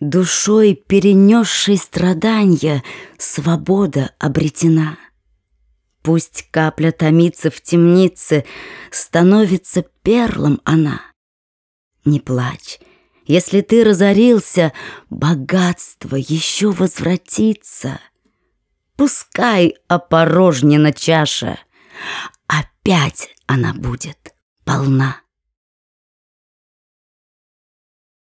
Душой, перенесшей страдания, свобода обретена. Пусть капля томится в темнице, становится перлом она. Не плачь, если ты разорился, богатство еще возвратится. Пускай опорожнена чаша, опять она будет полна.